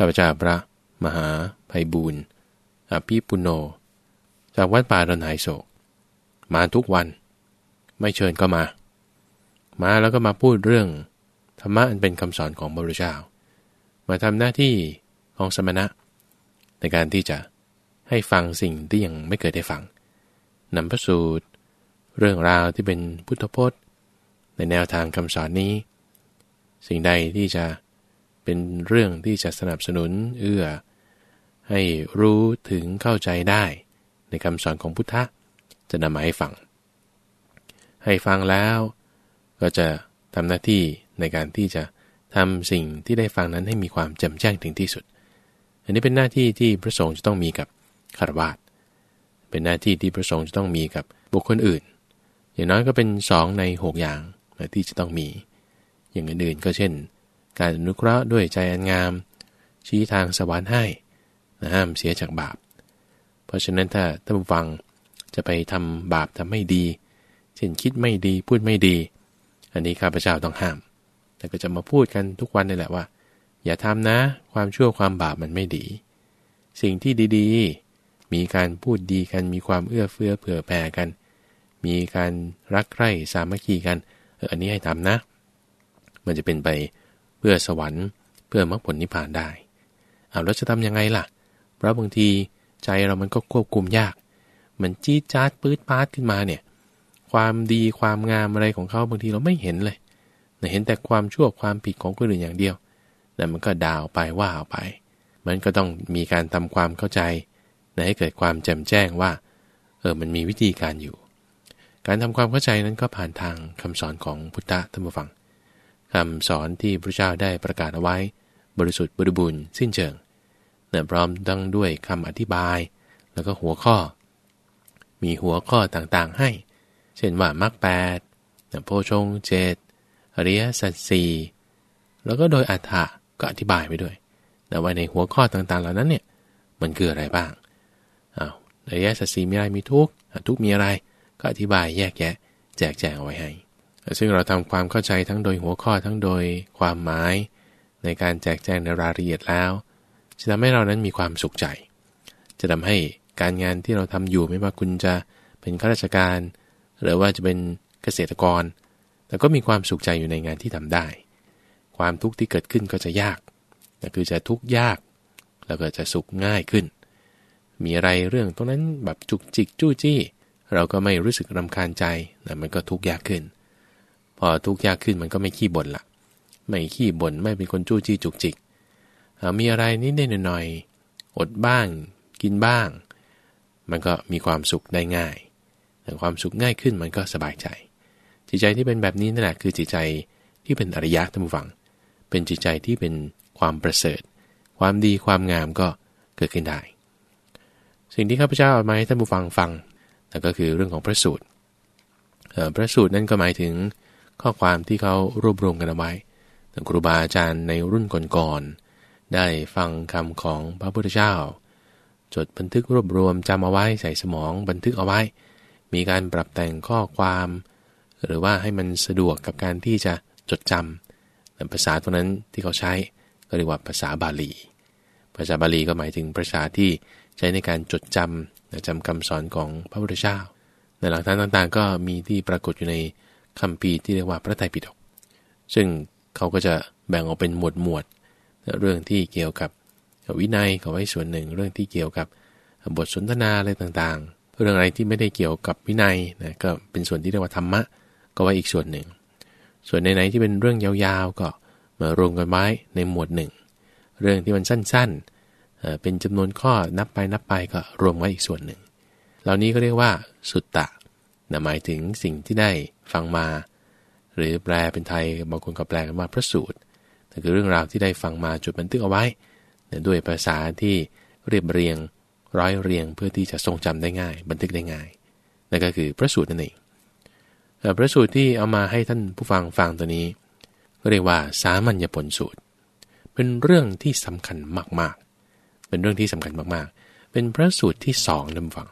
ข้าพเจ้าพระ มหาภัยบูรณ์อภิปุโน จากวัดป่าดอนหายโศก มาทุกวัน ไม่เชิญก็มา มาแล้วก็มาพูดเรื่อง ธรรมะอันเป็นคำสอนของพระพุทธเจ้า มาทำหน้าที่ของสมณะ ในการที่จะให้ฟังสิ่งที่ยังไม่เคยได้ฟังนำพระสูตร เรื่องราวที่เป็นพุทธพจน์ ในแนวทางคำสอนนี้ สิ่งใดที่จะ เป็นเรื่องที่จะสนับสนุนเอื้อ ให้รู้ถึงเข้าใจได้ ในคำสอนของพุทธะ จะนำมาให้ฟัง ให้ฟังแล้ว ก็จะทำหน้าที่ในการที่จะทำสิ่งที่ได้ฟังนั้นให้มีความแจ่มแจ้งถึงที่สุด อันนี้เป็นหน้าที่ที่พระสงฆ์จะต้องมีกับคารวาสเป็นหน้าที่ที่พระสงฆ์จะต้องมีกับบุคคลอื่น อย่างน้อยก็เป็นสองในหกอย่างที่จะต้องมี อย่างอื่นๆก็เช่น การอนุเคราะห์ด้วยใจอันงาม ชี้ทางสวรรค์ให้นะห้ามเสียจากบาป เพราะฉะนั้นถ้าท่านผู้ฟังจะไปทำบาปทำไม่ดีเช่นคิดไม่ดีพูดไม่ดี อันนี้ข้าพเจ้าต้องห้าม แต่ก็จะมาพูดกันทุกวันนี่แหละว่า อย่าทำนะ ความชั่วความบาปมันไม่ดี สิ่งที่ดีๆ มีการพูดดีกันมีความเอื้อเฟื้อเผื่อแผ่กัน มีการรักใคร่สามัคคีกันเอออันนี้ให้ทำนะ มันจะเป็นไป เพื่อสวรรค์ เพื่อมรรคผลนิพพานได้เอาแล้วจะทำยังไงล่ะ เพราะบางทีใจเรามันก็ควบคุมยาก มันจี้จาดปื๊ดปาดขึ้นมาเนี่ย ความดีความงามอะไรของเขาบางทีเราไม่เห็นเลยเห็นแต่ความชั่วความผิดของคนอื่นอย่างเดียว แต่มันก็ดาวไปว่าไป มันก็ต้องมีการทำความเข้าใจให้เกิดความแจ่มแจ้งว่า เออ มันมีวิธีการอยู่ การทำความเข้าใจนั้นก็ผ่านทางคำสอนของพุทธธรรมฟัง คำสอนที่พระเจ้าได้ประกาศเอาไว้ บริสุทธิ์บริบูรณ์สิ้นเชิงเนื่พร้อมดังด้วยคำอธิบาย แล้วก็หัวข้อ มีหัวข้อต่างๆให้ เช่นว่ามรรคแปดโพชงเจตอริยสัจสี่แล้วก็โดยอัฏฐะก็อธิบายไปด้วยแต่ว่าในหัวข้อต่างๆ เหล่านั้นเนี่ยมันคืออะไรบ้างอ้าวอริยสัจสี่มีอะไรมีทุกทุกมีอะไร ก็อธิบายแยกแยะ แจกแจงเอาไว้ให้ ซึ่งเราทำความเข้าใจทั้งโดยหัวข้อทั้งโดยความหมาย ในการแจกแจงในรายละเอียดแล้ว จะทำให้เรานั้นมีความสุขใจ จะทำให้การงานที่เราทำอยู่ไม่ว่าคุณจะเป็นข้าราชการ หรือว่าจะเป็นเกษตรกร แต่ก็มีความสุขใจอยู่ในงานที่ทำได้ ความทุกข์ที่เกิดขึ้นก็จะยากนั่นคือจะทุกข์ยาก แล้วก็จะสุขง่ายขึ้น มีอะไรเรื่องตรงนั้นแบบจุกจิกจู้จี้ เราก็ไม่รู้สึกรำคาญใจนะมันก็ทุกข์ยากขึ้น พอทุกข์ยากขึ้นมันก็ไม่ขี้บ่นละไม่ขี้บ่นไม่เป็นคนจู้จี้จุกจิกมีอะไรนิดหน่อยอดบ้าง กินบ้าง มันก็มีความสุขได้ง่ายแต่ความสุขง่ายขึ้นมันก็สบายใจ จิตใจที่เป็นแบบนี้นั่นแหละคือจิตใจที่เป็นอริยะท่านผู้ฟัง เป็นจิตใจที่เป็นความประเสริฐ ความดีความงามก็เกิดขึ้นได้ สิ่งที่ข้าพเจ้าเอามาให้ท่านผู้ฟังฟังนั่นก็คือเรื่องของพระสูตรพระสูตรนั่นก็หมายถึง ข้อความที่เขารวบรวมกันเอาไว้ครูบาอาจารย์ในรุ่นก่อนๆได้ฟังคำของพระพุทธเจ้า จดบันทึกรวบรวมจำเอาไว้ใส่สมองบันทึกเอาไว้ มีการปรับแต่งข้อความ หรือว่าให้มันสะดวกกับการที่จะจดจำภาษาตัวนั้นที่เขาใช้ก็เรียกว่าภาษาบาลี ภาษาบาลีก็หมายถึงภาษาที่ใช้ในการจดจำจำคำสอนของพระพุทธเจ้าในหลักฐานต่างๆ ก็มีที่ปรากฏอยู่ใน คำพีที่เรียกว่าพระไตรปิฎกซึ่งเขาก็จะแบ่งออกเป็นหมวดหมวด เรื่องที่เกี่ยวกับวินัยก็ไว้ส่วนหนึ่ง เรื่องที่เกี่ยวกับบทสนทนาอะไรต่างๆ เรื่องอะไรที่ไม่ได้เกี่ยวกับวินัยนะก็เป็นส่วนที่เรียกว่าธรรมะ ก็ไว้อีกส่วนหนึ่ง ส่วนไหนๆที่เป็นเรื่องยาวๆ ก็มารวมกันไว้ในหมวดหนึ่ง เรื่องที่มันสั้นๆ เป็นจำนวนข้อนับไปนับไปก็รวมไว้อีกส่วนหนึ่ง เหล่านี้ก็เรียกว่าสุตตะ นะหมายถึงสิ่งที่ได้ฟังมา หรือแปลเป็นไทยบางคนก็แปลกันว่าพระสูตรนั่นคือเรื่องราวที่ได้ฟังมาจดบันทึกเอาไว้ด้วยภาษาที่เรียบเรียงร้อยเรียงเพื่อที่จะทรงจำได้ง่าย บันทึกได้ง่ายนั่นก็คือพระสูตรนั่นเองพระสูตรที่เอามาให้ท่านผู้ฟังฟังตัวนี้ก็เรียกว่าสามัญญผลสูตร เป็นเรื่องที่สำคัญมากๆ เป็นเรื่องที่สำคัญมากๆ เป็นพระสูตรที่สองนำฟัง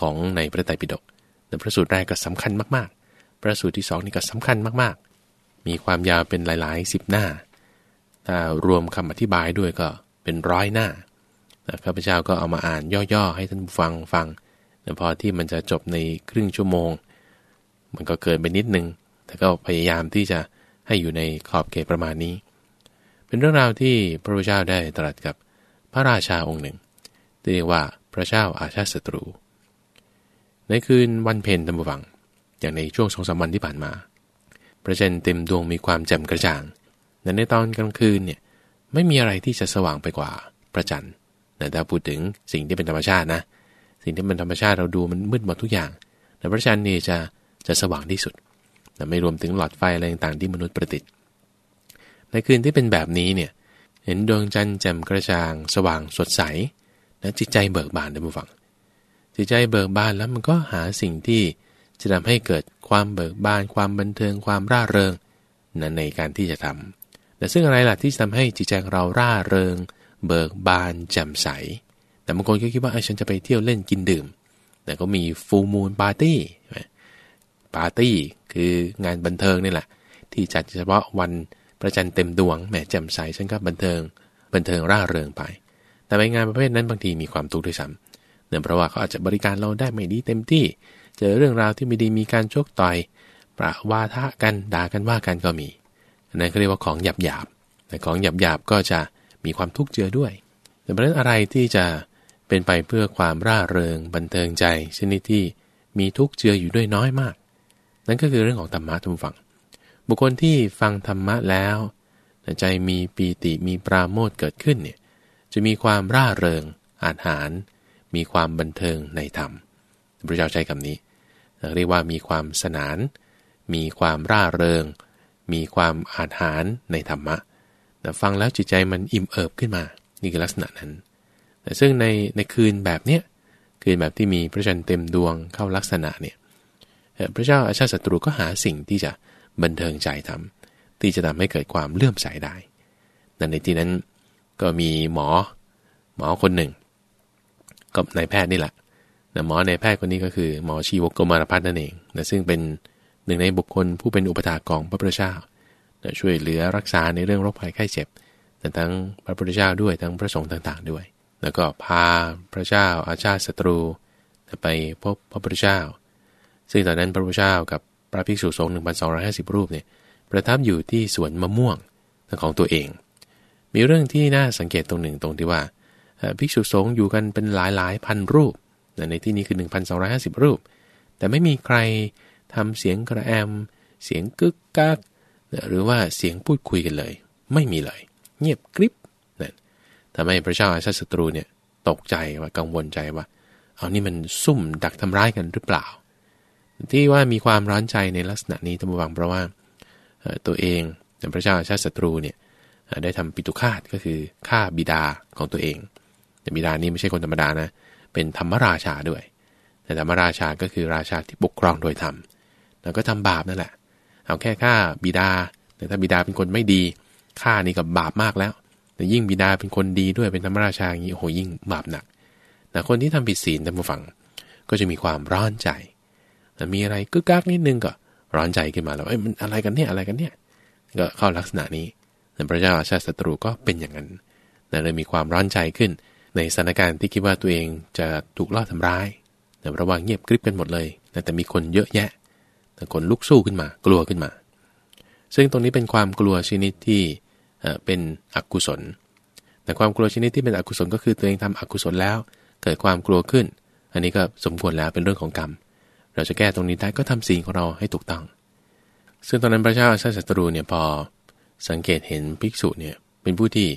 ของในพระไตรปิฎก แต่พระสูตรแรกก็สำคัญมากๆ พระสูตรที่สองนี่ก็สำคัญมากๆ มีความยาวเป็นหลายๆสิบหน้า ถ้ารวมคำอธิบายด้วยก็เป็นร้อยหน้าข้าพเจ้าก็เอามาอ่านย่อๆ ให้ท่านฟังฟังแต่พอที่มันจะจบในครึ่งชั่วโมง มันก็เกินไปนิดนึง แต่ก็พยายามที่จะให้อยู่ในขอบเขตประมาณนี้ เป็นเรื่องราวที่พระพุทธเจ้าได้ตรัสกับพระราชาองค์หนึ่งที่เรียกว่าพระเจ้าอาชาติศัตรู ในคืนวันเพ็ญธรรมวัง อย่างในช่วงสองสามวันที่ผ่านมา พระจันทร์เต็มดวงมีความแจ่มกระจ่างแต่ในตอนกลางคืนเนี่ยไม่มีอะไรที่จะสว่างไปกว่าพระจันทร์แต่ถ้าพูดถึงสิ่งที่เป็นธรรมชาตินะ สิ่งที่เป็นธรรมชาติเราดูมันมืดหมดทุกอย่าง แต่พระจันทร์นี่จะจะสว่างที่สุดแต่ไม่รวมถึงหลอดไฟอะไรต่างๆที่มนุษย์ประดิษฐ์ ในคืนที่เป็นแบบนี้เนี่ยเห็นดวงจันทร์แจ่มกระจ่าง สว่างสดใสและจิตใจเบิกบานได้บุฟัง จิตใจเบิกบานแล้วมันก็หาสิ่งที่จะทำให้เกิดความเบิกบาน ความบันเทิงความร่าเริงนั้นในการที่จะทำแต่ซึ่งอะไรล่ะที่ทำให้จิตใจเราร่าเริง เบิกบานแจ่มใส แต่บางคนก็คิดว่าฉันจะไปเที่ยวเล่นกินดื่ม แต่ก็มีฟูมูลปาร์ตี้ปาร์ตี้คืองานบันเทิงนี่แหละ ที่จัดเฉพาะวันประจันเต็มดวงแหมแจ่มใสฉันก็บันเทิง บันเทิงร่าเริงไป แต่ไปงานประเภทนั้นบางทีมีความทุกข์ด้วยซ้ำ เนื่องเพราะว่าเขาอาจจะบริการเราได้ไม่ดีเต็มที่ เจอเรื่องราวที่ไม่ดีมีการชกต่อย ประวาทะกันด่ากันว่ากันก็มีนั่นก็เรียกว่าของหยาบหยาบแต่ของหยาบหยาบก็จะมีความทุกข์เจือด้วย แต่เพระนั้นอะไรที่จะเป็นไปเพื่อความร่าเริงบันเทิงใจชนิดที่มีทุกข์เจืออยู่ด้วยน้อยมาก นั่นก็คือเรื่องของธรรมะทุกฝังบุคคลที่ฟังธรรมะแล้วใจมีปีติมีปราโมทเกิดขึ้นเนี่ยจะมีความร่าเริงอาหาร มีความบันเทิงในธรรมพระเจ้าใช้คำนี้ เรียกว่ามีความสนาน มีความร่าเริง มีความอาหารในธรรมะแต่ฟังแล้วจิตใจมันอิ่มเอิบขึ้นมา นี่คือลักษณะนั้น แต่ซึ่งในในคืนแบบเนี้ยคืนแบบที่มีพระจันทร์เต็มดวงเข้าลักษณะเนี่ยพระเจ้าอาชาติศัตรูก็หาสิ่งที่จะบันเทิงใจทำที่จะทำให้เกิดความเลื่อมใสได้ นั่นในที่นั้นก็มีหมอหมอคนหนึ่ง กับนายแพทย์นี่แหละนะหมอนายแพทย์คนนี้ก็คือหมอชีวกกมารพัฒน์นั่นเองนะซึ่งเป็นหนึ่งในบุคคลผู้เป็นอุปถากของพระพุทธเจ้านะช่วยเหลือรักษาในเรื่องโรคภัยไข้เจ็บแต่ทั้งพระพุทธเจ้าด้วยทั้งพระสงฆ์ต่างๆด้วย แล้วก็พาพระเจ้าอาชาติศัตรูไปพบพระพุทธเจ้า ซึ่งตอนนั้นพระพุทธเจ้ากับพระภิกษุสงฆ์หนึ่งพันสองร้อยห้าสิบรูปเนี่ยประทับอยู่ที่สวนมะม่วงของตัวเอง มีเรื่องที่น่าสังเกตตรงหนึ่งตรงที่ว่า ภิกษุสงฆ์อยู่กันเป็นหลายหลายพันรูป ในที่นี้คือ 1,250 รูป แต่ไม่มีใครทำเสียงกระแอม เสียงกึกกัก หรือว่าเสียงพูดคุยกันเลย ไม่มีเลย เงียบกริบนั่นทำให้พระเจ้าอาชาศัตรูเนี่ยตกใจว่ากังวลใจว่า เอานี่มันซุ่มดักทำร้ายกันหรือเปล่า ที่ว่ามีความร้อนใจในลักษณะนี้ตั้งวังเพราะว่าตัวเองพระเจ้าชาติศัตรูเนี่ยได้ทำปิตุคาตก็คือฆ่าบิดาของตัวเอง แต่บิดานี้ไม่ใช่คนธรรมดานะ เป็นธรรมราชาด้วย แต่ธรรมราชาก็คือราชาที่ปกครองโดยธรรม แล้วก็ทำบาปนั่นแหละ เอาแค่ฆ่าบิดา แต่ถ้าบิดาเป็นคนไม่ดีฆ่านี่กับบาปมากแล้ว แต่ยิ่งบิดาเป็นคนดีด้วยเป็นธรรมราชาอย่างนี้โอ้โหยิ่งบาปหนัก แต่คนที่ทำผิดศีลท่านผู้ฟัง ก็จะมีความร้อนใจมีอะไรกึกกักนิดนึงก็ร้อนใจขึ้นมาแล้วเอ้ยมันอะไรกันเนี่ยอะไรกันเนี่ย ก็เข้าลักษณะนี้แต่พระเจ้าอาชาศัตรูก็เป็นอย่างนั้นนั่นเลยมีความร้อนใจขึ้น ในสถานการณ์ที่คิดว่าตัวเองจะถูกล่อทำร้ายแต่ระว่างเงียบกริบกันหมดเลย แต่มีคนเยอะแยะ แต่คนลุกสู้ขึ้นมา กลัวขึ้นมา ซึ่งตรงนี้เป็นความกลัวชนิดที่เป็นอกุศล แต่ความกลัวชนิดที่เป็นอกุศลก็คือตัวเองทำอกุศลแล้ว เกิดความกลัวขึ้น อันนี้ก็สมควรแล้วเป็นเรื่องของกรรม เราจะแก้ตรงนี้ได้ก็ทำสิ่งของเราให้ถูกต้อง ซึ่งตอนนั้นพระเจ้าอาชาศัตรูเนี่ยพอสังเกตเห็นภิกษุเนี่ยเป็นผู้ที่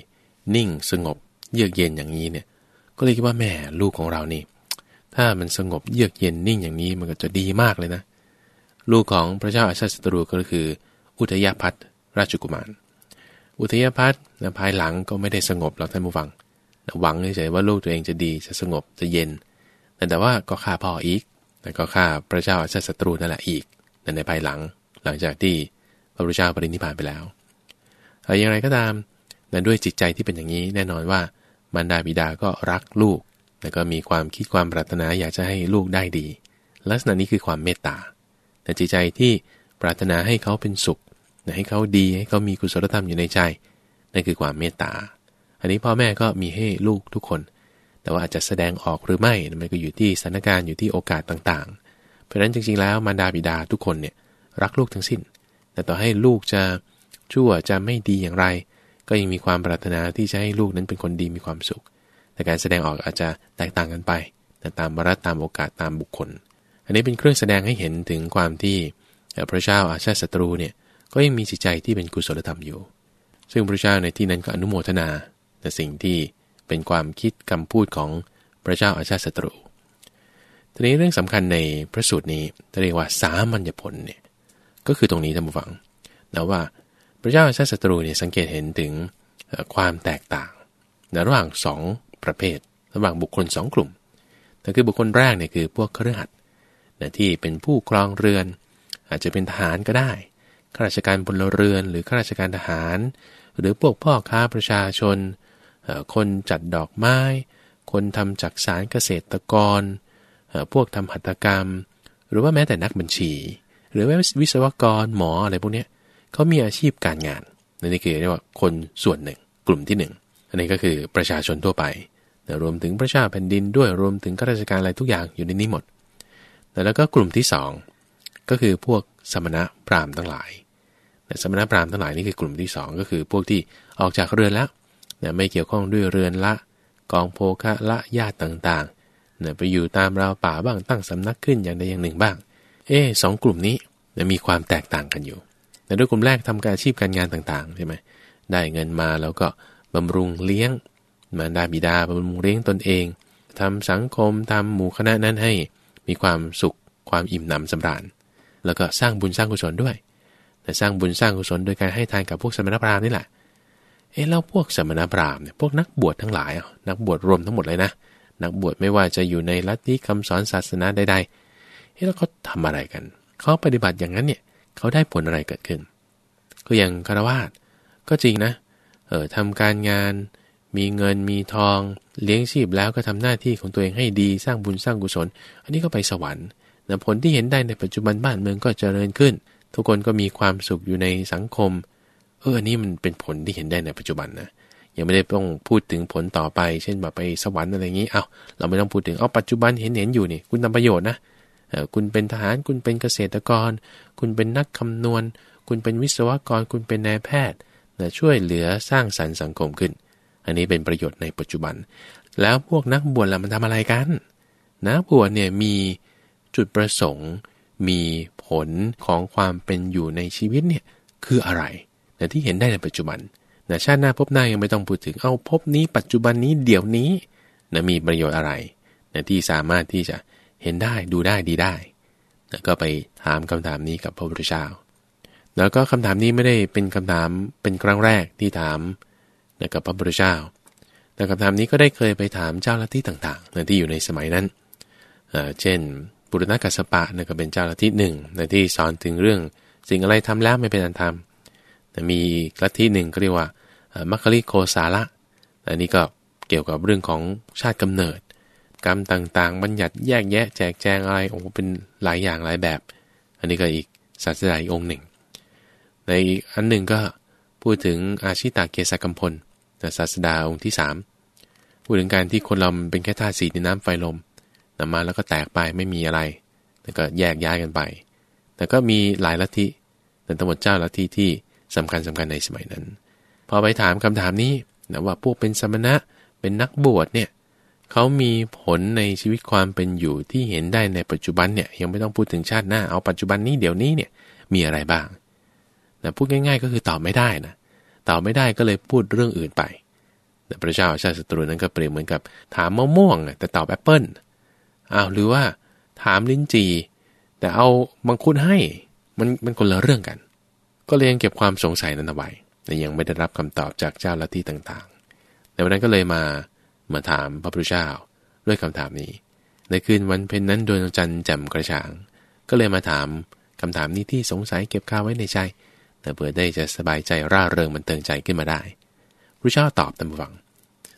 นิ่งสงบเยือกเย็นอย่างนี้เนี่ย ก็เลยคิดว่าแม่ลูกของเรานี่ ถ้ามันสงบเยือกเย็นนิ่งอย่างนี้มันก็จะดีมากเลยนะ ลูกของพระเจ้าอาชาติศัตรูก็คือ อุทยพัฒราชกุมาร อุทยพัฒนะภายหลังก็ไม่ได้สงบหรอกท่านผู้ฟังหวังเฉยๆว่าลูกตัวเองจะดีจะสงบจะเย็น แต่แต่ว่าก็ฆ่าพ่ออีกแล้วก็ฆ่าพระเจ้าอาชาติศัตรูนั่นแหละอีกในภายหลังหลังจากที่พระพุทธเจ้าปรินิพพานไปแล้วอย่างไรก็ตามแต่ด้วยจิตใจที่เป็นอย่างนี้แน่นอนว่า มารดาบิดาก็รักลูก แล้วก็มีความคิดความปรารถนาอยากจะให้ลูกได้ดี ลักษณะนี้คือความเมตตาแต่จิตใจที่ปรารถนาให้เขาเป็นสุข ให้เขาดีให้เขามีกุศลธรรมอยู่ในใจ นั่นคือความเมตตา อันนี้พ่อแม่ก็มีให้ลูกทุกคน แต่ว่าอาจจะแสดงออกหรือไม่มันก็อยู่ที่สถานการณ์อยู่ที่โอกาสต่างๆ เพราะฉะนั้นจริงๆแล้วมารดาบิดาทุกคนเนี่ยรักลูกทั้งสิ้น แต่ต่อให้ลูกจะชั่วจะไม่ดีอย่างไร ก็ยังมีความปรารถนาที่จะให้ลูกนั้นเป็นคนดีมีความสุข แต่การแสดงออกอาจจะแตกต่างกันไป แต่ตามบรัตตามโอกาสตามบุคคล อันนี้เป็นเครื่องแสดงให้เห็นถึงความที่พระเจ้าอาชาติศัตรูเนี่ยก็ยังมีจิตใจที่เป็นกุศลธรรมอยู่ ซึ่งพระเจ้าในที่นั้นก็อนุโมทนา แต่สิ่งที่เป็นความคิดคำพูดของพระเจ้าอาชาติศัตรู ทีนี้เรื่องสำคัญในพระสูตรนี้เรียกว่าสามัญญผลเนี่ยก็คือตรงนี้ท่านผู้ฟังนะว่า พระเจ้าชาติศัตรูเนี่ยสังเกตเห็นถึงความแตกต่างระหว่างสองประเภท ระหว่างบุคคลสองกลุ่มแต่คือบุคคลแรกเนี่ยคือพวกเครือขัดนะที่เป็นผู้ครองเรือน อาจจะเป็นทหารก็ได้ข้าราชการพลเรือน หรือข้าราชการทหาร หรือพวกพ่อค้าประชาชน คนจัดดอกไม้ คนทำจักสารเกษตรกร พวกทำหัตถกรรม หรือว่าแม้แต่นักบัญชี หรือว่าวิศวกรหมออะไรพวกนี้ เขามีอาชีพการงานนี่คือเรียกว่าคนส่วนหนึ่ง กลุ่มที่ 1 อันนี้ก็คือประชาชนทั่วไปรวมถึงประชาแผ่นดินด้วยรวมถึงข้าราชการอะไรทุกอย่างอยู่ในนี้หมด แล้วก็กลุ่มที่ 2 ก็คือพวกสมณะพราหมณ์ทั้งหลายสมณะพราหมณ์ทั้งหลายนี่คือกลุ่มที่ 2 ก็คือพวกที่ออกจากเรือนแล้วนะไม่เกี่ยวข้องด้วยเรือนละกองโภคะละญาติต่างๆไปอยู่ตามราวป่าบ้างตั้งสำนักขึ้นอย่างใดอย่างหนึ่งบ้าง เอ๊สองกลุ่มนี้มีความแตกต่างกันอยู่ แต่ด้วยกลุ่มแรกทำการอาชีพการงานต่างๆใช่ไหมได้เงินมาแล้วก็บำรุงเลี้ยงมารดาบิดาบำรุงเลี้ยงตนเองทำสังคมทำหมู่คณะนั้นให้มีความสุขความอิ่มหนำสำราญ แล้วก็สร้างบุญสร้างกุศลด้วย แต่สร้างบุญสร้างกุศลโดยการให้ทานกับพวกสมณพราหมณ์นี่แหละเอ๊ะแล้วพวกสมณพราหมณ์เนี่ยพวกนักบวชทั้งหลายนักบวชรวมทั้งหมดเลยนะ นักบวชไม่ว่าจะอยู่ในลัทธิคำสอนศาสนาใดๆเอ๊ะแล้วเขาทาอะไรกันเขาปฏิบัติอย่างนั้นเนี่ย เขาได้ผลอะไรเกิดขึ้น ก็อย่างคารวาสก็จริงนะ เออทำการงาน มีเงินมีทอง เลี้ยงชีพแล้วก็ทำหน้าที่ของตัวเองให้ดีสร้างบุญสร้างกุศล อันนี้ก็ไปสวรรค์แต่ผลที่เห็นได้ในปัจจุบันบ้านเมืองก็เจริญขึ้น ทุกคนก็มีความสุขอยู่ในสังคม เอออันนี้มันเป็นผลที่เห็นได้ในปัจจุบันนะยังไม่ได้ต้องพูดถึงผลต่อไป เช่นแบบไปสวรรค์อะไรอย่างนี้เอา้าเราไม่ต้องพูดถึงเอาปัจจุบันเห็นเห็นอยู่นี่คุณทำประโยชน์นะ คุณเป็นทหารคุณเป็นเกษตรกร คุณเป็นนักคำนวณ คุณเป็นวิศวกรคุณเป็นนายแพทย์ช่วยเหลือสร้างสรรค์สังคมขึ้น อันนี้เป็นประโยชน์ในปัจจุบัน แล้วพวกนักบวชล่ะมันทำอะไรกันนักบวชเนี่ยมีจุดประสงค์ มีผลของความเป็นอยู่ในชีวิตเนี่ยคืออะไรแต่ที่เห็นได้ในปัจจุบันนะชาติหน้าพบหน้ายังไม่ต้องพูดถึงเอาพบนี้ ปัจจุบันนี้เดี๋ยวนี้นะมีประโยชน์อะไรนะที่สามารถที่จะ เห็นได้ดูได้ดีได้นะก็ไปถามคำถามนี้กับพระพุทธเจ้า แล้วก็คำถามนี้ไม่ได้เป็นคำถามเป็นครั้งแรกที่ถามนะกับพระพุทธเจ้า แต่คำถามนี้ก็ได้เคยไปถามเจ้าลัทธิต่างๆนะที่อยู่ในสมัยนั้น เช่นปุรณกัสปะนี่ก็เป็นเจ้าลัทธิหนึ่งในที่สอนถึงเรื่องสิ่งอะไรทำแล้วไม่เป็นอันทำแต่มีลัทธิหนึ่งก็เรียกว่ามัคคิริโคสาระอันนี้ก็เกี่ยวกับเรื่องของชาติกำเนิด กรรมต่างๆ บัญญัติแยกแยะแจกแจงอะไรโอ้เป็นหลายอย่างหลายแบบ อันนี้ก็อีกศาสนาอีกองค์หนึ่ง ในอีกอันหนึ่งก็พูดถึงอาชิตาเกษกัมพลศาสดาองค์ที่ 3 พูดถึงการที่คนเราเป็นแค่ธาตุสีในน้ำไฟลมนำมาแล้วก็แตกไปไม่มีอะไรแล้วก็แยกย้ายกันไป แต่ก็มีหลายลัทธิแต่ทั้งหมดเจ้าลัทธิที่สำคัญสำคัญในสมัยนั้น พอไปถามคำถามนี้นะว่าพวกเป็นสมณะเป็นนักบวชเนี่ย เขามีผลในชีวิตความเป็นอยู่ที่เห็นได้ในปัจจุบันเนี่ยยังไม่ต้องพูดถึงชาติหน้าเอาปัจจุบันนี้เดี๋ยวนี้เนี่ยมีอะไรบ้างนะพูดง่าย ๆ ก็คือตอบไม่ได้นะตอบไม่ได้ก็เลยพูดเรื่องอื่นไปแต่พระเจ้าชาติศัตรูนั้นก็เปรียบเหมือนกับถามมะม่วงแต่ตอบแอปเปิลอ้าวหรือว่าถามลิ้นจีแต่เอามังคุดให้มันมันคนละเรื่องกัน ก็เลยยังเก็บความสงสัยนั้นเอาไว้แต่ยังไม่ได้รับคำตอบจากเจ้าลัทธิต่างๆ ในวันนั้นก็เลยมา มาถามพระพุทธเจ้าด้วยคำถามนี้ ในคืนวันเพ็ญนั้นดวงจันทร์แจ่มกระจ่าง ก็เลยมาถามคำถามนี้ที่สงสัยเก็บข้าวไว้ในใจแต่เพื่อได้จะสบายใจร่าเริงมันเติงใจขึ้นมาได้พระเจ้าตอบตามฟัง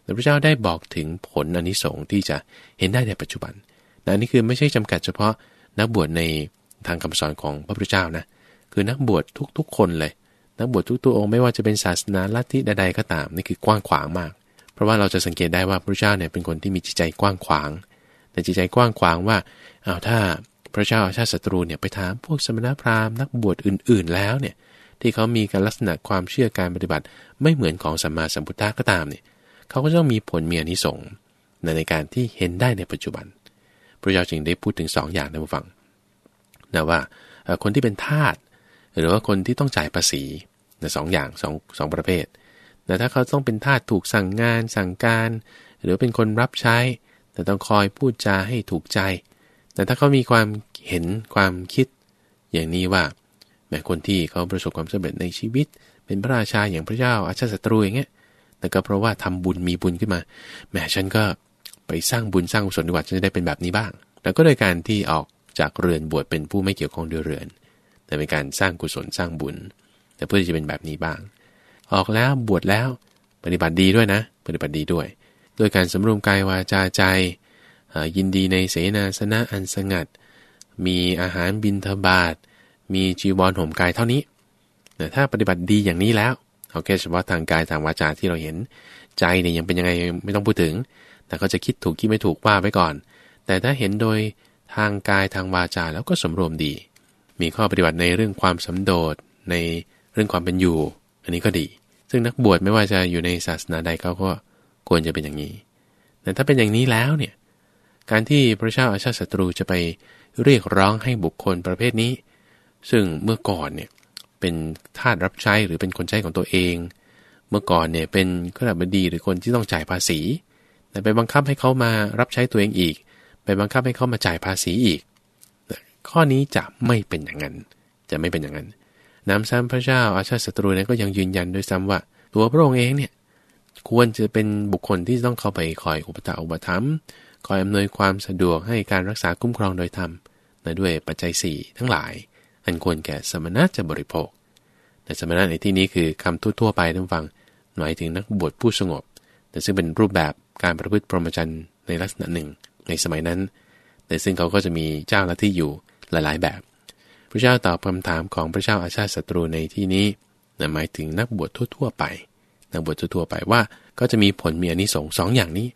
แต่พระเจ้าได้บอกถึงผลอนิสงส์ที่จะเห็นได้ในปัจจุบันนะนี่คือไม่ใช่จำกัดเฉพาะนักบวชในทางคำสอนของพระพุทธเจ้านะ คือนักบวชทุกๆคนเลย นักบวชทุกตัวองค์ไม่ว่าจะเป็นศาสนาลัทธิใดๆก็ตาม นี่คือกว้างขวางมาก เพราะว่าเราจะสังเกตได้ว่าพระเจ้าเนี่ยเป็นคนที่มีจิตใจกว้างขวาง แต่จิตใจกว้างขวางว่าอ้าวถ้าพระเจ้าอาชาติศัตรูเนี่ยไปถามพวกสมณพราหมณ์นักบวชอื่น ๆ แล้วเนี่ยที่เขามีการลักษณะความเชื่อการปฏิบัติไม่เหมือนของสัมมาสัมพุทธะก็ตามเนี่ยเขาก็ต้องมีผลมีอนิสงส์ในการที่เห็นได้ในปัจจุบัน พระเจ้าจึงได้พูดถึง 2ออย่างในผู้ฟังนะว่าคนที่เป็นทาสหรือว่าคนที่ต้องจ่ายภาษีนะสองอย่างสองสองประเภท แต่ถ้าเขาต้องเป็นทาสถูกสั่งงานสั่งการ หรือเป็นคนรับใช้ แต่ต้องคอยพูดจาให้ถูกใจ แต่ถ้าเขามีความเห็นความคิด อย่างนี้ว่า แม้คนที่เขาประสบความสำเร็จในชีวิต เป็นพระราชาอย่างพระเจ้าอาชาศัตรูอย่างเงี้ยแต่ก็เพราะว่าทำบุญมีบุญขึ้นมาแม้ฉันก็ไปสร้างบุญสร้างกุศลดีกว่าฉันจะได้เป็นแบบนี้บ้าง แล้วก็โดยการที่ออกจากเรือนบวชเป็นผู้ไม่เกี่ยวข้องด้วยเรือน แต่เป็นการสร้างกุศลสร้างบุญ แต่เพื่อที่จะเป็นแบบนี้บ้าง ออกแล้วบวชแล้ว ปฏิบัติดีด้วยนะ ปฏิบัติดีด้วย โดยการสำรวมกายวาจาใจ ยินดีในเสนาสนะอันสงัด มีอาหารบินทบาท มีจีวรห่มกายเท่านี้แต่ถ้าปฏิบัติดีอย่างนี้แล้วเอาแค่เฉพาะทางกายทางวาจาที่เราเห็น ใจเนี่ยยังเป็นยังไงไม่ต้องพูดถึง แต่ก็จะคิดถูกคิดไม่ถูกว่าไว้ก่อน แต่ถ้าเห็นโดยทางกายทางวาจาแล้วก็สมรวมดี มีข้อปฏิบัติในเรื่องความสำโดดในเรื่องความเป็นอยู่ อันนี้ก็ดี ซึ่งนักบวชไม่ว่าจะอยู่ในศาสนาใดเขาก็ควรจะเป็นอย่างนี้ แต่ถ้าเป็นอย่างนี้แล้วเนี่ย การที่พระเจ้าอาชาติศัตรูจะไปเรียกร้องให้บุคคลประเภทนี้ ซึ่งเมื่อก่อนเนี่ยเป็นทาสรับใช้หรือเป็นคนใช้ของตัวเอง เมื่อก่อนเนี่ยเป็นข้าราชบดีหรือคนที่ต้องจ่ายภาษี แต่ไปบังคับให้เขามารับใช้ตัวเองอีก ไปบังคับให้เขามาจ่ายภาษีอีก ข้อนี้จะไม่เป็นอย่างนั้น จะไม่เป็นอย่างนั้น น้ำซ้ำพระเจ้าอาชาติศัตรูนั้นก็ยังยืนยันด้วยซ้ำว่า ตัวพระองค์เองเนี่ยควรจะเป็นบุคคลที่ต้องเข้าไปคอยอุปถัมภ์อุปถัมภ์คอยอำนวยความสะดวกให้การรักษาคุ้มครองโดยธรรมด้วยปัจจัย 4 ทั้งหลาย อันควรแก่สมณะจะบริโภค แต่สมณะในที่นี้คือคำทั่วๆไปท่านฟัง หมายถึงนักบวชผู้สงบ แต่ซึ่งเป็นรูปแบบการประพฤติพรหมจรรย์ในลักษณะหนึ่งในสมัยนั้น แต่ซึ่งเขาก็จะมีเจ้าละที่อยู่หลายๆแบบ ระเจ้าตอบคำถามของพระเจ้าอาชาติศัตรูในที่นี้หมายถึงนักบวชทั่ว ๆ ไป นักบวชทั่วๆไปว่าก็จะมีผลมีอนิสงส์สองอย่างนี้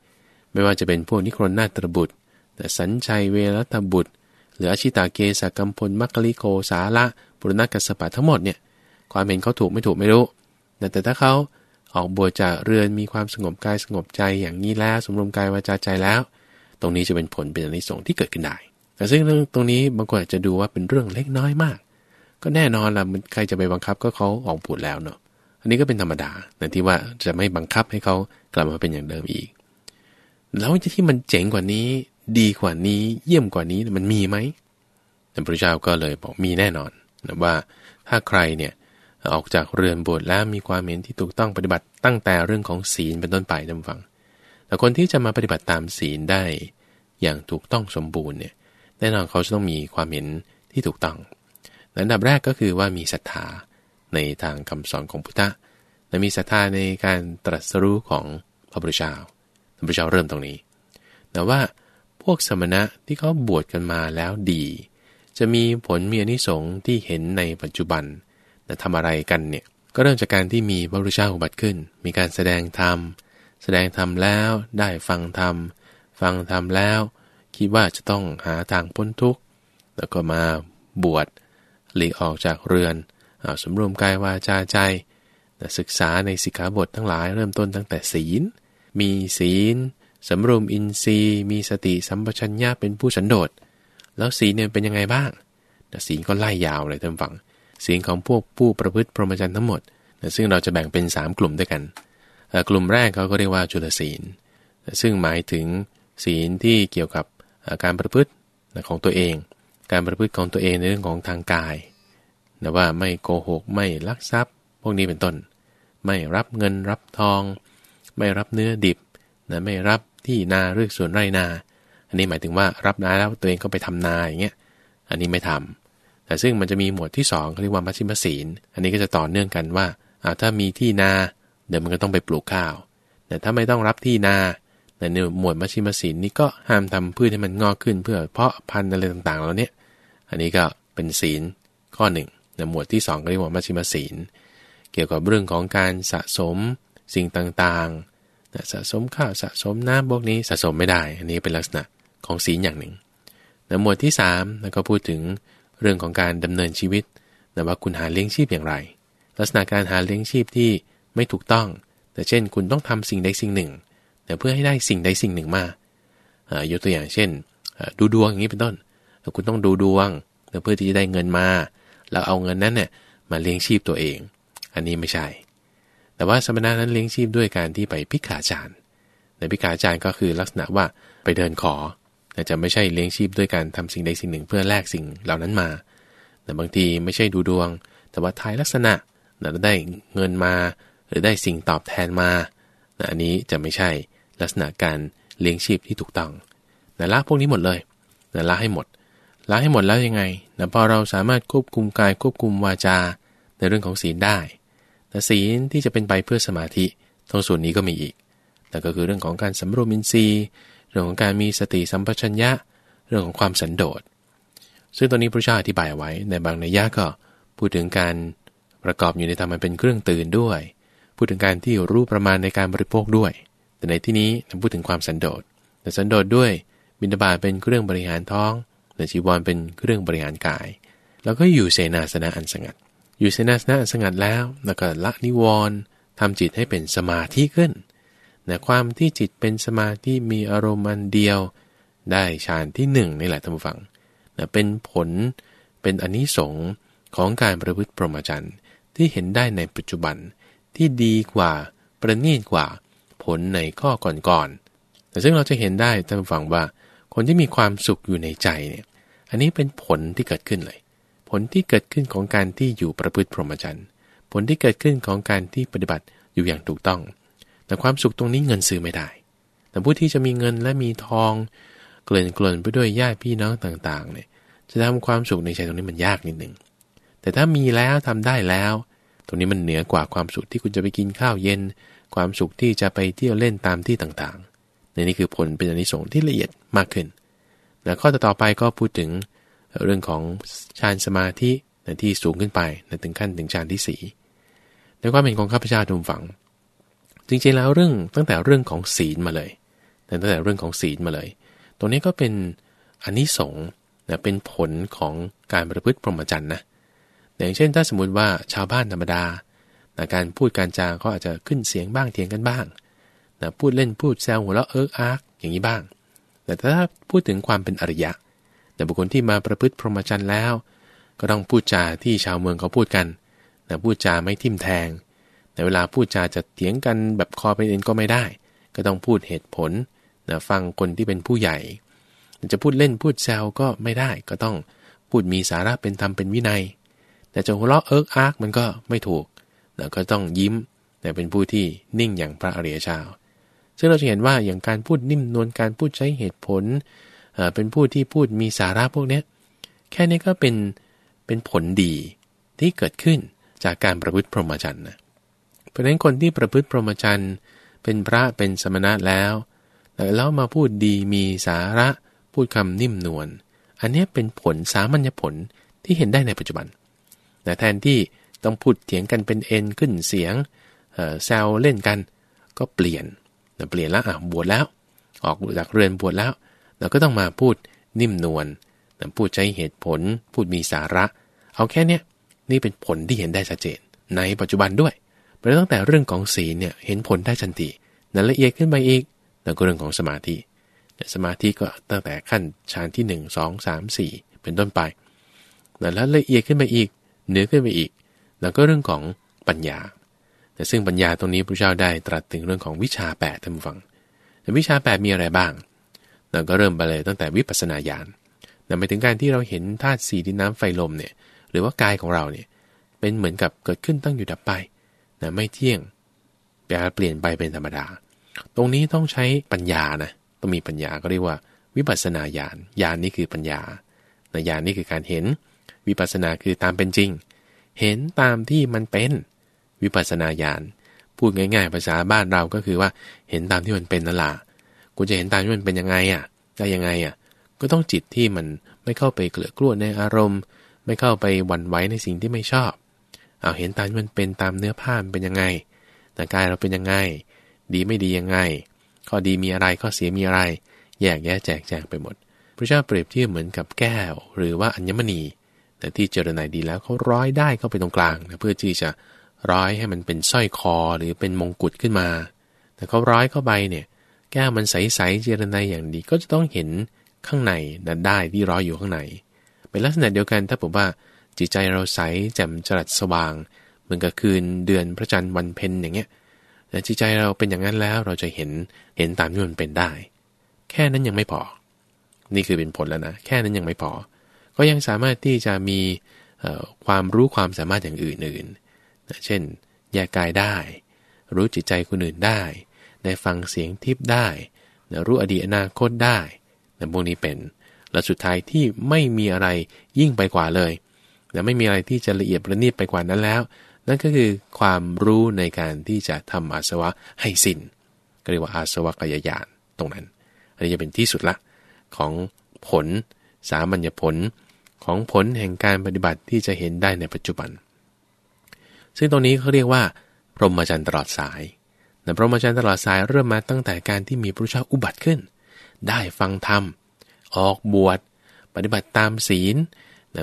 ไม่ว่าจะเป็นพวกนิครนนาตรบุตร แต่สัญชัยเวรตบุตร หรืออชิตาเกสกัมพลมัคคลิโกสาละปุรณกัสปะทั้งหมดเนี่ยความเห็นเขาถูกไม่ถูกไม่รู้ แต่ถ้าเขาออกบวชจากเรือนมีความสงบกายสงบใจอย่างนี้แล้วสมรวมกายวาจาใจแล้ว ตรงนี้จะเป็นผลเป็นอนิสงส์ที่เกิดขึ้นได้ แต่ซึ่งเรื่องตรงนี้บางคนอาจจะดูว่าเป็นเรื่องเล็กน้อยมาก ก็แน่นอนละมันใครจะไปบังคับก็เขาออกพูดแล้วเนาะอันนี้ก็เป็นธรรมดาแต่ที่ว่าจะไม่บังคับให้เขากลับมาเป็นอย่างเดิมอีก แล้วที่มันเจ๋งกว่านี้ ดีกว่านี้เยี่ยมกว่านี้มันมีไหมแต่พระเจ้าก็เลยบอกมีแน่นอนนะว่าถ้าใครเนี่ยออกจากเรือนบวชแล้วมีความเห็นที่ถูกต้องปฏิบัติตั้งแต่เรื่องของศีลเป็นต้นไปจำฟัง แต่คนที่จะมาปฏิบัติตามศีลได้อย่างถูกต้องสมบูรณ์เนี่ย แน่นอนเขาจะต้องมีความเห็นที่ถูกต้องอันดับแรกก็คือว่ามีศรัทธาในทางคำสอนของพุทธะและมีศรัทธาในการตรัสรู้ของพระพุทธเจ้าพระพุทธเจ้าเริ่มตรงนี้ แต่ว่าพวกสมณะที่เขาบวชกันมาแล้วดี จะมีผลมีอนิสงส์ที่เห็นในปัจจุบันแต่ทำอะไรกันเนี่ยก็เริ่มจากการที่มีพระพุทธเจ้าอุบัติขึ้น มีการแสดงธรรม แสดงธรรมแล้วได้ฟังธรรม ฟังธรรมแล้ว คิดว่าจะต้องหาทางพ้นทุกข์ แล้วก็มาบวชหลีกออกจากเรือนอสมรวมกายวาจาใจศึกษาในสิกขาบททั้งหลายเริ่มต้นตั้งแต่ศีล มีศีลสำรวมอินทรีย์ มีสติสัมปชัญญะเป็นผู้สันโดษ แล้วศีลเนี่ยเป็นยังไงบ้างศีลก็ไล่ยาวเลยท่านฟัง ศีลของพวกผู้ประพฤติพรหมจรรย์ทั้งหมด ซึ่งเราจะแบ่งเป็น 3 กลุ่มด้วยกัน กลุ่มแรกเขาก็เรียกว่าจุลศีล ซึ่งหมายถึงศีลที่เกี่ยวกับ การประพฤติของตัวเอง การประพฤติของตัวเองในเรื่องของทางกายนะว่าไม่โกหกไม่ลักทรัพย์ พวกนี้เป็นต้น ไม่รับเงินรับทอง ไม่รับเนื้อดิบนะไม่รับที่นาเรื่องส่วนไรนา อันนี้หมายถึงว่ารับนาแล้วตัวเองก็ไปทำนาอย่างเงี้ยอันนี้ไม่ทำแต่ซึ่งมันจะมีหมวดที่2เขาเรียกว่ามัชิมศีล อันนี้ก็จะต่อเนื่องกันว่าถ้ามีที่นาเดี๋ยวมันก็ต้องไปปลูกข้าว แต่ถ้าไม่ต้องรับที่นา ในหมวดมัชชิมศีลนี้ก็ห้ามทำพืชให้มันงอกขึ้น เพื่อเพาะพันธุ์อะไรต่างๆแล้วเนี่ยอันนี้ก็เป็นศีลข้อหนึ่งในหมวดที่2ก็เรียกว่ามัชชิมศีล เกี่ยวกับเรื่องของการสะสมสิ่งต่างๆสะสมข้าวสะสมน้ำพวกนี้สะสมไม่ได้ อันนี้เป็นลักษณะของศีลอย่างหนึ่งในหมวดที่3แล้วก็พูดถึงเรื่องของการดำเนินชีวิตแต่ว่าคุณหาเลี้ยงชีพอย่างไร ลักษณะการหาเลี้ยงชีพที่ไม่ถูกต้อง แต่เช่นคุณต้องทำสิ่งใดสิ่งหนึ่ง แต่เพื่อให้ได้สิ่งใดสิ่งหนึ่งมายกตัวอย่างเช่น ดูดวงอย่างนี้เป็นต้น คุณต้องดูดวงเพื่อที่จะได้เงินมา แล้วเอาเงินนั้นเนี่ยมาเลี้ยงชีพตัวเอง อันนี้ไม่ใช่ แต่ว่าสมณะนั้นเลี้ยงชีพด้วยการที่ไปพิขาจารย์ในพิขาจารย์ก็คือลักษณะว่าไปเดินขอจะไม่ใช่เลี้ยงชีพด้วยการทำสิ่งใดสิ่งหนึ่งเพื่อแลกสิ่งเหล่านั้นมา แต่บางทีไม่ใช่ดูดวง แต่ว่าทายลักษณะเราได้เงินมา หรือได้สิ่งตอบแทนมา อันนี้จะไม่ใช่ ลักษณะการเลี้ยงชีพที่ถูกต้องแต่ละพวกนี้หมดเลยแต่ละให้หมดละให้หมดแล้วยังไงแต่พอเราสามารถควบคุมกายควบคุมวาจาในเรื่องของศีลได้แต่ศีลที่จะเป็นไปเพื่อสมาธิตรงส่วนนี้ก็มีอีก แต่ก็คือเรื่องของการสำรวมอินทรีย์ เรื่องของการมีสติสัมปชัญญะ เรื่องของความสันโดษ ซึ่งตอนนี้พระเจ้าอธิบายไว้ในบางนัยยะก็พูดถึงการประกอบอยู่ในธรรมมันเป็นเครื่องตื่นด้วย พูดถึงการที่รู้ประมาณในการบริโภคด้วย แต่ในที่นี้พูดถึงความสันโดษแต่สันโดษด้วยบิณฑบาเป็นเครื่องบริหารท้องแต่จีวรเป็นเครื่องบริหารกาย แล้วก็อยู่เสนาสนะอันสงัด อยู่เสนาสนะอันสงัดแล้ว แล้วก็ละนิวรณ์ทำจิตให้เป็นสมาธิขึ้นแต่ความที่จิตเป็นสมาธิมีอารมณ์อันเดียว ได้ฌานที่หนึ่งนี่แหละท่านผู้ฟังนะเป็นผลเป็นอนนิสงส์ของการประพฤติพรมจรรย์ที่เห็นได้ในปัจจุบันที่ดีกว่าประณีตกว่า ลในข้อก่อนๆแต่ซึ่งเราจะเห็นได้ท่านผู้ฟังว่า คนที่มีความสุขอยู่ในใจเนี่ย อันนี้เป็นผลที่เกิดขึ้นเลย ผลที่เกิดขึ้นของการที่อยู่ประพฤติพรหมจรรย์ ผลที่เกิดขึ้นของการที่ปฏิบัติอยู่อย่างถูกต้อง แต่ความสุขตรงนี้เงินซื้อไม่ได้ แต่ผู้ที่จะมีเงินและมีทอง เกลื่อนกลนไปด้วยญาติพี่น้องต่างๆเนี่ย จะทำความสุขในใจตรงนี้มันยากนิดหนึ่ง แต่ถ้ามีแล้วทำได้แล้ว ตรงนี้มันเหนือกว่าความสุขที่คุณจะไปกินข้าวเย็น ความสุขที่จะไปเที่ยวเล่นตามที่ต่างๆ ในนี้คือผลเป็นอนิสงส์ที่ละเอียดมากขึ้น แล้วข้อต่อไปก็พูดถึงเรื่องของฌานสมาธิที่สูงขึ้นไปถึงขั้นถึงฌานที่สี่ในความเห็นของข้าพเจ้าทุกฝัง จริงๆแล้วเรื่องตั้งแต่เรื่องของศีลมาเลย ตั้งแต่เรื่องของศีลมาเลย ตรงนี้ก็เป็นอนนิสงส์นะเป็นผลของการประพฤติพรหมจรรย์นะอย่างเช่น ถ้าสมมุติว่าชาวบ้านธรรมดา นะการพูดการจาเขาอาจจะขึ้นเสียงบ้างเถียงกันบ้างนะพูดเล่นพูดแซวหัวเราะเอิ๊กอาร์กอย่างนี้บ้าง แต่ถ้าพูดถึงความเป็นอริยะ แต่บุคคลที่มาประพฤติพรหมจรรย์แล้ว ก็ต้องพูดจาที่ชาวเมืองเขาพูดกันนะพูดจาไม่ทิ่มแทง แต่เวลาพูดจาจะเถียงกันแบบคอเป็นเอ็นก็ไม่ได้ ก็ต้องพูดเหตุผลนะฟังคนที่เป็นผู้ใหญ่ จะพูดเล่นพูดแซวก็ไม่ได้ ก็ต้องพูดมีสาระเป็นธรรมเป็นวินัย แต่จะหัวเราะเอิกอาร์กมันก็ไม่ถูก นะก็ต้องยิ้มแต่เป็นผู้ที่นิ่งอย่างพระอริยเจ้าซึ่งเราจะเห็นว่าอย่างการพูดนิ่มนวลการพูดใช้เหตุผลเป็นผู้ที่พูดมีสาระพวกนี้แค่นี้ก็เป็นเป็นผลดีที่เกิดขึ้นจากการประพฤติพรหมจรรย์นะเพราะฉะนั้นคนที่ประพฤติพรหมจรรย์เป็นพระเป็นสมณะแล้วแล้วมาพูดดีมีสาระพูดคำนิ่มนวลอันนี้เป็นผลสามัญญผลที่เห็นได้ในปัจจุบันแต่แทนที่ ต้องพูดเถียงกันเป็นเอ็นขึ้นเสียงแซวเล่นกัน ก็เปลี่ยนเปลี่ยนแล้วอะบวชแล้ว ออกจากเรือนบวชแล้ว เราก็ต้องมาพูดนิ่มนวลพูดใช้เหตุผล พูดมีสาระ เอาแค่เนี้ยนี่เป็นผลที่เห็นได้ชัดเจน ในปัจจุบันด้วยเพราะตั้งแต่เรื่องของศีลเนี่ยเห็นผลได้ทันทีนั้นละเอียดขึ้นไปอีกแล้วก็เรื่องของสมาธิสมาธิก็ตั้งแต่ขั้นฌานที่ 1 2 3 4 เป็นต้นไป แล้วละเอียดขึ้นไปอีกเหนือขึ้นไปอีก แล้วก็เรื่องของปัญญา แต่ซึ่งปัญญาตรงนี้พระเจ้าได้ตรัสถึงเรื่องของวิชา8ท่านฟังแต่วิชา 8 มีอะไรบ้างเราก็เริ่มไปเลยตั้งแต่วิปัสสนาญาณแต่ไปถึงการที่เราเห็นธาตุสีดินน้ำไฟลมเนี่ยหรือว่ากายของเราเนี่ยเป็นเหมือนกับเกิดขึ้นตั้งอยู่ดับไปนะไม่เที่ยงแปลเปลี่ยนไปเป็นธรรมดา ตรงนี้ต้องใช้ปัญญานะต้องมีปัญญาก็เรียกว่า วิปัสสนาญาณญาณนี้คือปัญญานะญาณนี้คือการเห็น วิปัสสนาคือตามเป็นจริง เห็นตามที่มันเป็น วิปัสสนาญาณพูดง่าย ๆ ภาษาบ้านเราก็คือว่าเห็นตามที่มันเป็นนั่นแหละกูจะเห็นตามที่มันเป็นยังไงอะได้ยังไงอะก็ต้องจิตที่มันไม่เข้าไปเกลือกลัวในอารมณ์ ไม่เข้าไปหวั่นไหวในสิ่งที่ไม่ชอบเอาเห็นตามที่มันเป็นตามเนื้อผ้ามันเป็นยังไงแต่กายเราเป็นยังไง ดีไม่ดียังไง ข้อดีมีอะไรข้อเสียมีอะไร แยกแยะแจกแจงไปหมด พระเจ้าเปรียบเทียบเหมือนกับแก้ว หรือว่าอัญมณี แต่ที่เจรนดีแล้วเขาร้อยได้เข้าไปตรงกลางนะเพื่อที่จะร้อยให้มันเป็นสร้อยคอหรือเป็นมงกุฎขึ้นมา แต่เขาร้อยเข้าไปเนี่ย แก้วมันใสๆเจรนอย่างดีก็จะต้องเห็นข้างในนันได้ที่ร้อยอยู่ข้างในเป็นลักษณะเดียวกันถ้าผมว่าจิตใจเราใสแจ่มจรัสสว่าง เหมือนกับคืนเดือนพระจันทร์วันเพ็ญอย่างเงี้ยแต่จิตใจเราเป็นอย่างนั้นแล้วเราจะเห็นเห็นตามที่มันเป็นได้ แค่นั้นยังไม่พอ นี่คือเป็นผลแล้วนะ แค่นั้นยังไม่พอ ก็ยังสามารถที่จะมีความรู้ความสามารถอย่างอื่นๆเช่น แยกกายได้ รู้จิตใจคนอื่นได้ ได้ฟังเสียงทิพย์ได้รู้อดีตอนาคตได้แต่พวกนี้เป็น และสุดท้ายที่ไม่มีอะไรยิ่งไปกว่าเลยและไม่มีอะไรที่จะละเอียดประณีตไปกว่านั้นแล้ว นั่นก็คือความรู้ในการที่จะทำอาสวะให้สิน้นก็เรียกว่าอาสวะกายญาณตรงนั้น อันนี้จะเป็นที่สุดละของผล สามัญญผล ของผลแห่งการปฏิบัติที่จะเห็นได้ในปัจจุบัน ซึ่งตรงนี้เขาเรียกว่า พรหมจรรย์ตลอดสายแต่พรหมจรรย์ตลอดสายเริ่มมาตั้งแต่การที่มีพระเจ้าอุบัติขึ้น ได้ฟังธรรม ออกบวช ปฏิบัติตามศีล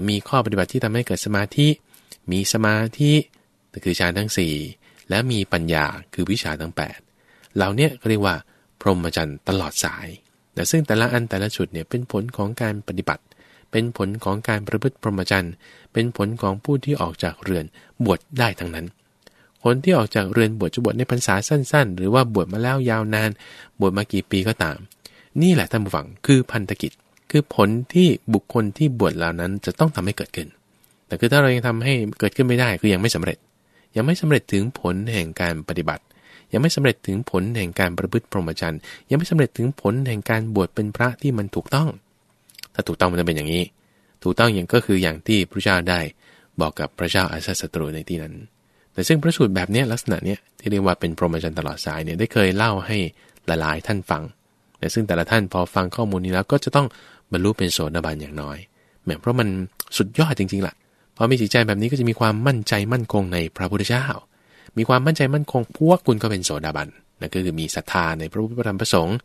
มีข้อปฏิบัติที่ทำให้เกิดสมาธิ มีสมาธิคือฌานทั้ง 4 และมีปัญญาคือวิชาทั้ง 8 เหล่านี้เรียกว่า พรหมจรรย์ตลอดสาย แต่ซึ่งแต่ละอันแต่ละจุดเนี่ยเป็นผลของการปฏิบัติ เป็นผลของการประพฤติพรหมจรรย์ เป็นผลของผู้ที่ออกจากเรือนบวชได้ทั้งนั้น คนที่ออกจากเรือนบวชจะบวชในพรรษาสั้น ๆ หรือว่าบวชมาแล้วยาวนาน บวชมากี่ปีก็ตาม นี่แหละท่านผู้ฟังคือพันธกิจ คือผลที่บุคคลที่บวชเหล่านั้นจะต้องทำให้เกิดขึ้น แต่คือถ้าเรายังทำให้เกิดขึ้นไม่ได้คือยังไม่สำเร็จ ยังไม่สำเร็จถึงผลแห่งการปฏิบัติยังไม่สำเร็จถึงผลแห่งการประพฤติพรหมจรรย์ยังไม่สำเร็จถึงผลแห่งการบวชเป็นพระที่มันถูกต้อง ถ้าถูกต้องมันจะเป็นอย่างนี้ ถูกต้องอย่างก็คืออย่างที่พระเจ้าได้บอกกับพระเจ้าอาซาสตรูในที่นั้น แต่ซึ่งพระสูตรแบบนี้ลักษณะเนี้ยที่เรียกว่าเป็นพรหมจรรย์ตลอดสายเนี่ยได้เคยเล่าให้หลายๆท่านฟัง แต่ซึ่งแต่ละท่านพอฟังข้อมูลนี้แล้วก็จะต้องบรรลุเป็นโสดาบันอย่างน้อยแม้เพราะมันสุดยอดจริงๆล่ะพอมีจิตใจแบบนี้ก็จะมีความมั่นใจมั่นคงในพระพุทธเจ้า มีความมั่นใจมั่นคงพวกคุณก็เป็นโสดาบันนั่นก็คือมีศรัทธาในพระพุทธธรรมประสงค์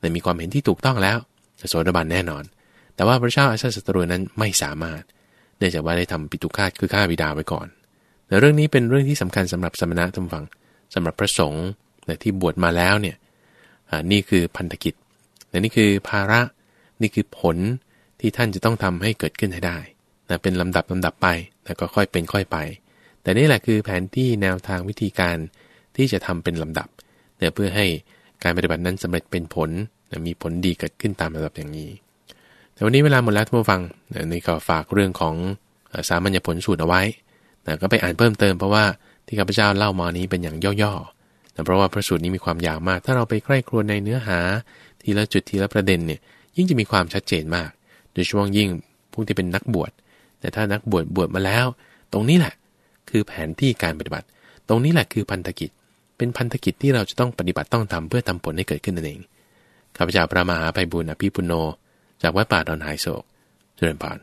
ในมีความเห็นที่ถูกต้องแล้วจะโสดาบันแน่นอน แต่ว่าพระเจ้าอาชาสตรูนั้นไม่สามารถ เนื่องจากว่าได้ทำปิตุคาตคือฆ่าบิดาไว้ก่อน แต่เรื่องนี้เป็นเรื่องที่สำคัญสำหรับสมณะทุกฝังสำหรับพระสงฆ์ที่บวชมาแล้วเนี่ยนี่คือพันธกิจและนี่คือภาระนี่คือผลที่ท่านจะต้องทำให้เกิดขึ้นให้ได้นะเป็นลำดับลำดับไปแล้วก็ค่อยเป็นค่อยไป แต่นี่แหละคือแผนที่แนวทางวิธีการที่จะทำเป็นลำดับเพื่อให้การปฏิบัตินั้นสำเร็จเป็นผลมีผลดีเกิดขึ้นตามลำดับอย่างนี้ แต่วันนี้เวลาหมดแล้วท่านผู้ฟังนะนี่ก็ฝากเรื่องของสามัญญผลสูตรเอาไว้นะก็ไปอ่านเพิ่มเติมเพราะว่าที่ข้าพเจ้าเล่ามานี้เป็นอย่างย่อๆนะเพราะว่าพระสูตรนี้มีความยาวมาก ถ้าเราไปใกล้ครวญในเนื้อหา ทีละจุดทีละประเด็นเนี่ยยิ่งจะมีความชัดเจนมาก โดยช่วงยิ่งพวกที่เป็นนักบวช แต่ถ้านักบวชบวชมาแล้ว ตรงนี้แหละคือแผนที่การปฏิบัติ ตรงนี้แหละคือพันธกิจ เป็นพันธกิจที่เราจะต้องปฏิบัติต้องทำเพื่อทำผลให้เกิดขึ้นนั่นเองข้าพเจ้าพระมหาภัยบุญอภิปุโน จากวัดป่าดอนไฮโศกเจริญพร